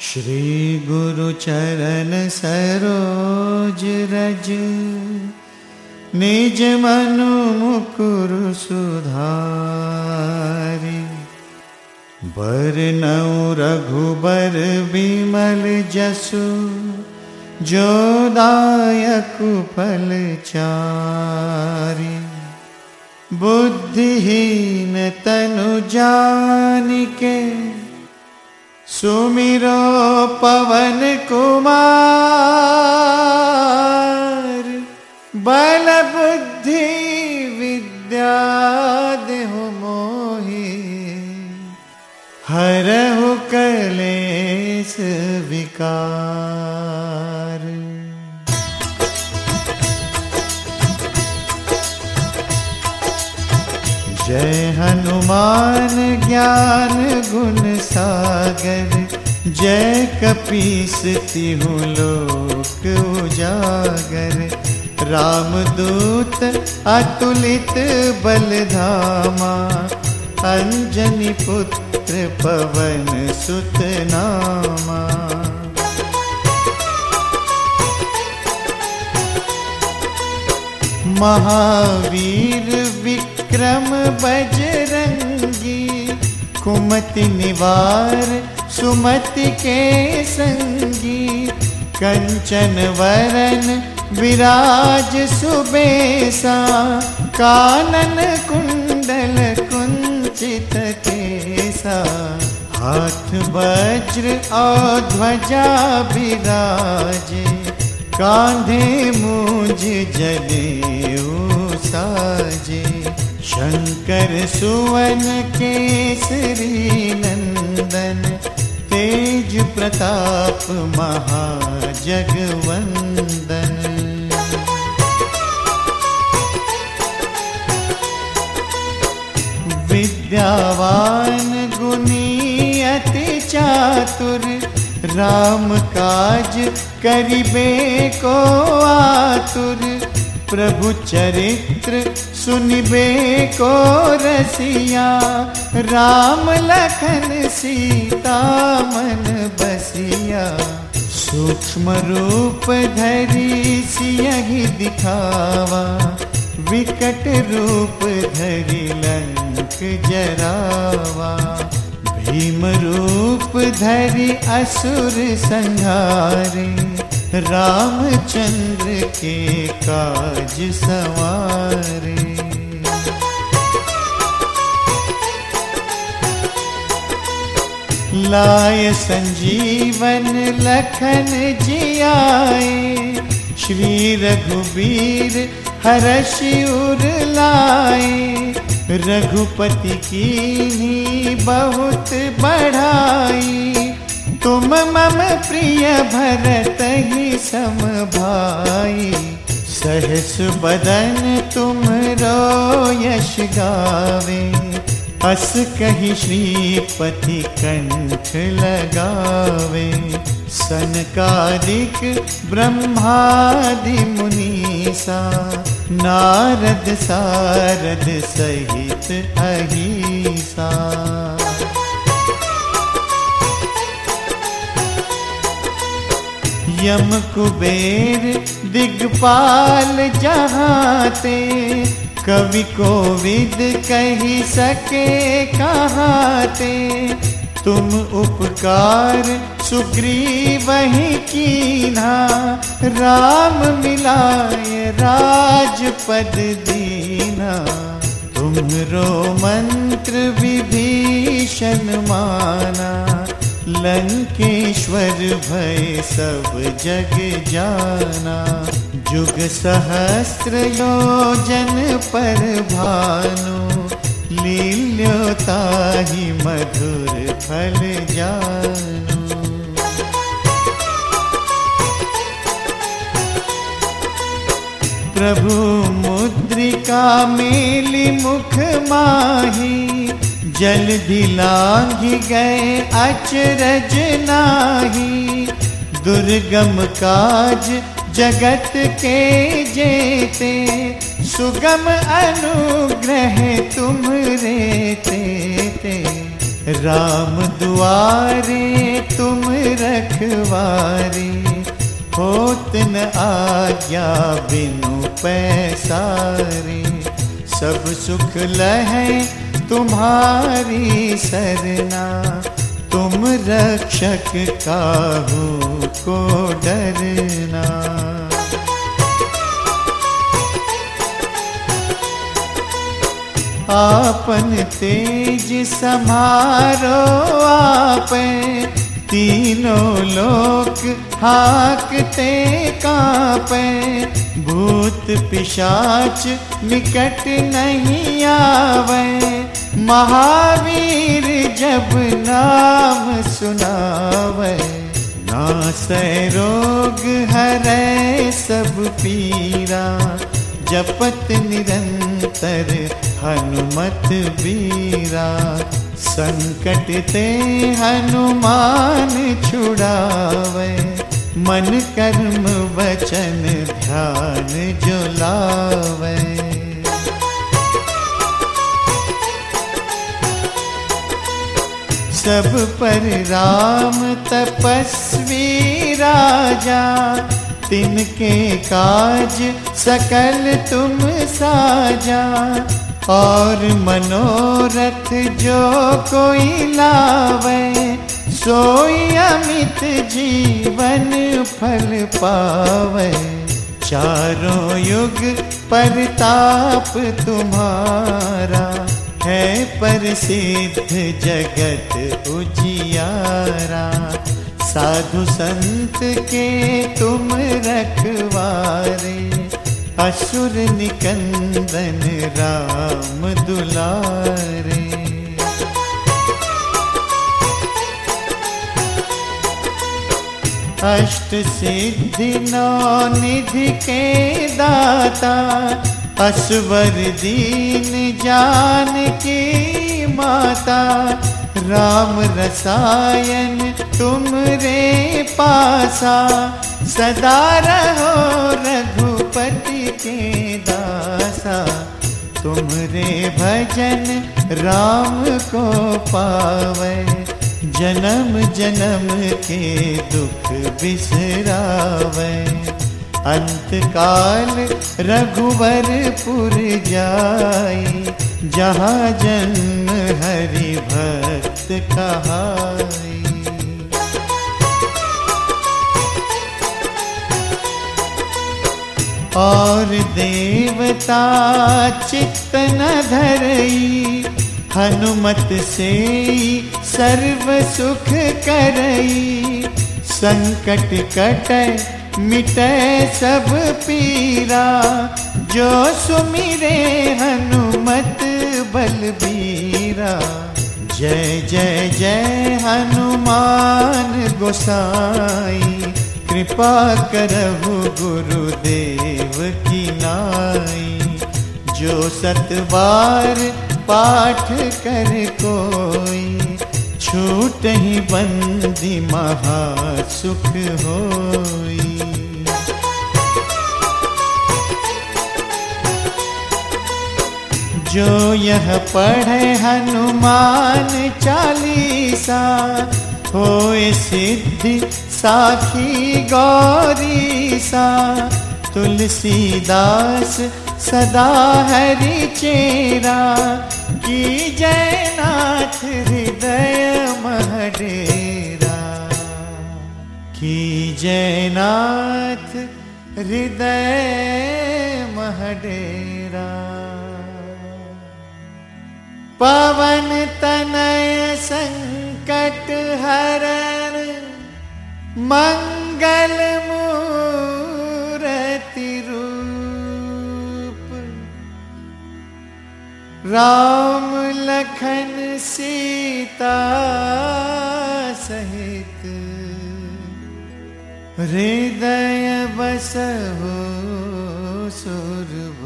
श्री गुरु चरण सरोज रज। निज मनु मुकुर सुधारी। बरनौ रघुबर विमल जसु। जो दायक फल चारी। बुद्धिहीन तनु जानिके सुमिरो पवन कुमार। जय हनुमान ज्ञान गुण सागर, जय कपीस तिहु लोक उजागर रामदूत अतुलित बलधामा, अंजनी पुत्र पवन सुत नामा महावीर विक्रम बजरंगी, कुमति निवार सुमति के संगी कंचन वरन विराज सुबेसा, कानन कुंडल कुंचित केसा, हाथ वज्र और ध्वजा विराजे, कांधे मूंज जनेऊ साजे शंकर सुवन केसरी नंदन, तेज प्रताप महाजगवंदन। विद्यावान गुनी अति चातुर, राम काज करिबे को आतुर, प्रभु चरित्र सुनिबे को रसिया, राम लखन सीता मन बसिया। सूक्ष्म रूप धरी सियहि दिखावा, विकट रूप धरि लंक जरावा। भीम रूप धरि असुर संहारे, रामचंद्र के काज सवारे। लाय संजीवन लखन जियाए। श्री रघुबीर हरषि उर लाए। रघुपति की बहुत बढ़ाई। तुम मम प्रिय भरत ही सम भाई सहस बदन तुम रो यश गावे। अस कही श्रीपति कंठ लगावे, सनकादिक ब्रह्मादि मुनीसा, नारद सारद सहित अहिसा। यम कुबेर दिगपाल जहाते कवि को विद कही सके कहाते तुम उपकार सुग्रीव ही कीना राम मिलाए राजपद दीना तुम रो मंत्र विभीषण माना। लंकेश्वर भय सब जग जाना। जुग सहस्त्र योजन पर भानु। लील्योता ही मधुर फल जानु। प्रभु मुद्रिका मेली मुख माही। जल दिलांघि गए, अचरज नाही। दुर्गम काज जगत के जेते, सुगम अनुग्रह तुम रे ते राम दुआरे तुम रखवारे होत न आज्ञा बिनु पैसारे। सब सुख लहे तुम्हारी सरना, तुम रक्षक काहू को डरना। आपन तेज समारो आप, तीनों लोक हाकते कापे। भूत पिशाच निकट नहीं आवे। महावीर जब नाम सुनावे नासै रोग हरै सब पीरा। जपत निरंतर हनुमत बीरा संकट ते हनुमान छुड़ावे, मन कर्म वचन ध्यान जो सब पर राम तपस्वी राजा, तिनके काज सकल तुम साजा, और मनोरथ जो कोई लावे, सोई अमित जीवन फल पावे। चारों युग परताप तुम्हारा। है प्रसिद्ध जगत उजियारा। साधु संत के तुम रखवारे। असुर निकंदन राम दुलारे। अष्ट सिद्धि नौ निधि के दाता असवर दीन जान की माता, राम रसायन तुम रे पासा। सदा रहो रघुपति के दासा। तुम रे भजन राम को पावे, जन्म जन्म के दुख बिसरावे। अंत काल रघुवरपुर जाई, जहाँ जन्म हरि भक्त कहाई। और देवता चित्त न धरई हनुमत से सर्व सुख करई, संकट कट मिटे सब पीरा, जो सुमिरे हनुमत बलबीरा। जय जय जय हनुमान गोसाई, कृपा करहु गुरुदेव की नाई। जो सतबार पाठ कर कोई, छूट ही बंदी महा सुख होई। जो यह पढ़े हनुमान चालीसा, होए सिद्धि साखी गौरी सा तुलसीदास सदा हरि चेरा, की जयनाथ हृदय महडेरा। की जयनाथ हृदय महडेरा। पवन तनय संकट हरण मंगल रूप। राम लखन सीता सहित हृदय बसहो सुरभू